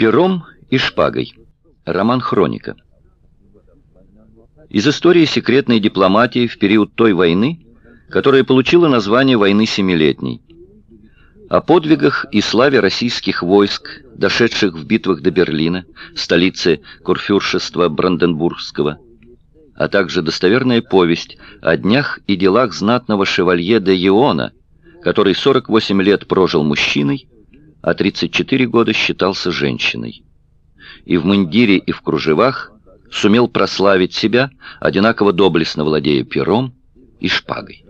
Пером и шпагой. Роман Хроника. Из истории секретной дипломатии в период той войны, которая получила название войны Семилетней. О подвигах и славе российских войск, дошедших в битвах до Берлина, столицы Курфюршества Бранденбургского, а также достоверная повесть о днях и делах знатного шевалье де Иона, который 48 лет прожил мужчиной, а 34 года считался женщиной. И в мундире, и в кружевах сумел прославить себя, одинаково доблестно владея пером и шпагой.